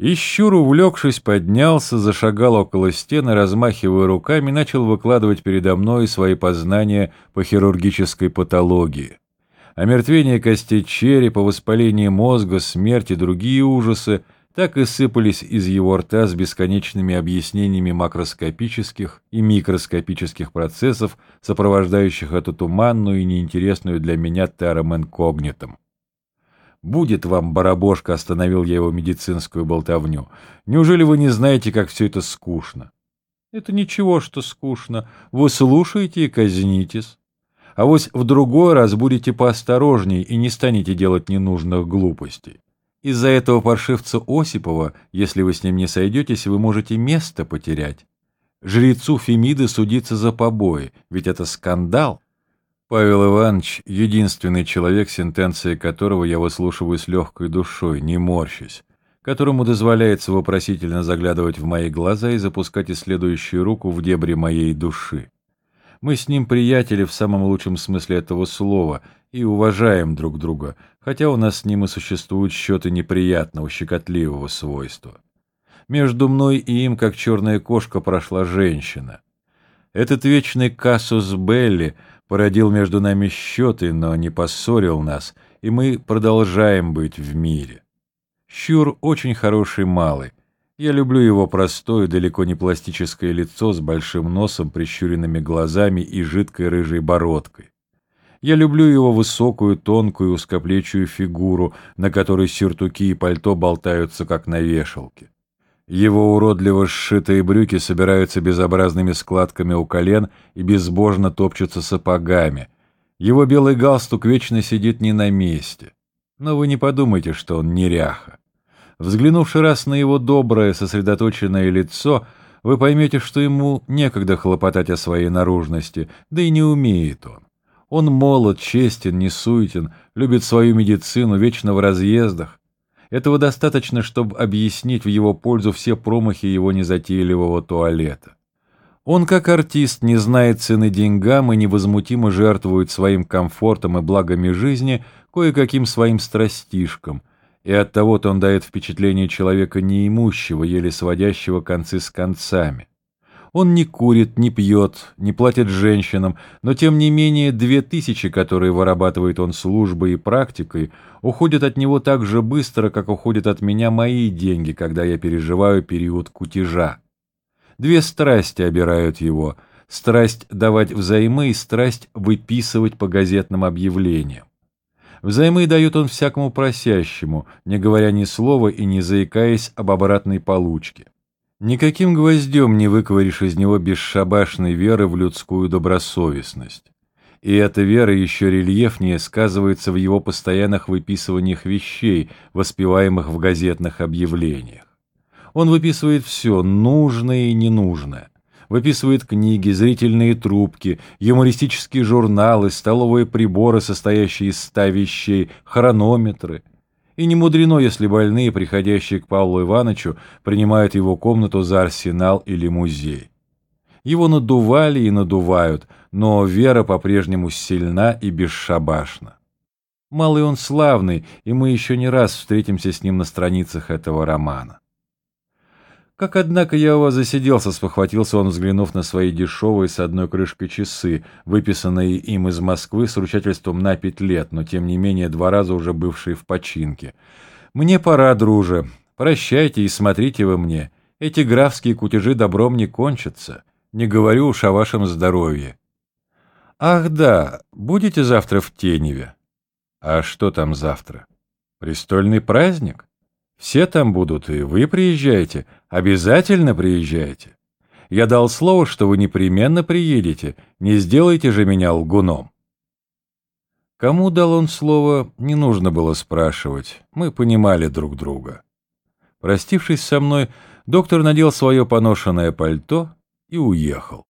И щур, увлекшись, поднялся, зашагал около стены, размахивая руками, начал выкладывать передо мной свои познания по хирургической патологии. Омертвение костей черепа, воспаление мозга, смерть и другие ужасы так и сыпались из его рта с бесконечными объяснениями макроскопических и микроскопических процессов, сопровождающих эту туманную и неинтересную для меня терром. «Будет вам, барабошка!» — остановил я его медицинскую болтовню. «Неужели вы не знаете, как все это скучно?» «Это ничего, что скучно. Вы слушаете и казнитесь. А вот в другой раз будете поосторожней и не станете делать ненужных глупостей. Из-за этого паршивца Осипова, если вы с ним не сойдетесь, вы можете место потерять. Жрецу Фемиды судиться за побои, ведь это скандал. Павел Иванович — единственный человек, сентенции которого я выслушиваю с легкой душой, не морщась, которому дозволяется вопросительно заглядывать в мои глаза и запускать исследующую руку в дебри моей души. Мы с ним приятели в самом лучшем смысле этого слова и уважаем друг друга, хотя у нас с ним и существуют счеты неприятного, щекотливого свойства. Между мной и им, как черная кошка, прошла женщина. Этот вечный Кассус Белли — породил между нами счеты, но не поссорил нас, и мы продолжаем быть в мире. Щур очень хороший малый. Я люблю его простое, далеко не пластическое лицо с большим носом, прищуренными глазами и жидкой рыжей бородкой. Я люблю его высокую, тонкую, узкоплечую фигуру, на которой сюртуки и пальто болтаются, как на вешалке. Его уродливо сшитые брюки собираются безобразными складками у колен и безбожно топчутся сапогами. Его белый галстук вечно сидит не на месте. Но вы не подумайте, что он неряха. Взглянувши раз на его доброе, сосредоточенное лицо, вы поймете, что ему некогда хлопотать о своей наружности, да и не умеет он. Он молод, честен, не суетен, любит свою медицину, вечно в разъездах, этого достаточно, чтобы объяснить в его пользу все промахи его незатейливого туалета. Он, как артист, не знает цены деньгам и невозмутимо жертвует своим комфортом и благами жизни кое-каким своим страстишкам, и оттого-то он дает впечатление человека неимущего, еле сводящего концы с концами. Он не курит, не пьет, не платит женщинам, но тем не менее две тысячи, которые вырабатывает он службой и практикой, уходят от него так же быстро, как уходят от меня мои деньги, когда я переживаю период кутежа. Две страсти обирают его — страсть давать взаймы и страсть выписывать по газетным объявлениям. Взаймы дает он всякому просящему, не говоря ни слова и не заикаясь об обратной получке. Никаким гвоздем не выковыришь из него бесшабашной веры в людскую добросовестность. И эта вера еще рельефнее сказывается в его постоянных выписываниях вещей, воспеваемых в газетных объявлениях. Он выписывает все, нужное и ненужное. Выписывает книги, зрительные трубки, юмористические журналы, столовые приборы, состоящие из ста вещей, хронометры — и не мудрено, если больные, приходящие к Павлу Ивановичу, принимают его комнату за арсенал или музей. Его надували и надувают, но вера по-прежнему сильна и бесшабашна. Малый он славный, и мы еще не раз встретимся с ним на страницах этого романа. Как, однако, я у вас засиделся, спохватился он, взглянув на свои дешевые с одной крышкой часы, выписанные им из Москвы с ручательством на пять лет, но, тем не менее, два раза уже бывшие в починке. «Мне пора, друже. Прощайте и смотрите вы мне. Эти графские кутежи добром не кончатся. Не говорю уж о вашем здоровье». «Ах да, будете завтра в Теневе?» «А что там завтра? Престольный праздник?» Все там будут, и вы приезжаете. Обязательно приезжайте. Я дал слово, что вы непременно приедете. Не сделайте же меня лгуном. Кому дал он слово, не нужно было спрашивать. Мы понимали друг друга. Простившись со мной, доктор надел свое поношенное пальто и уехал.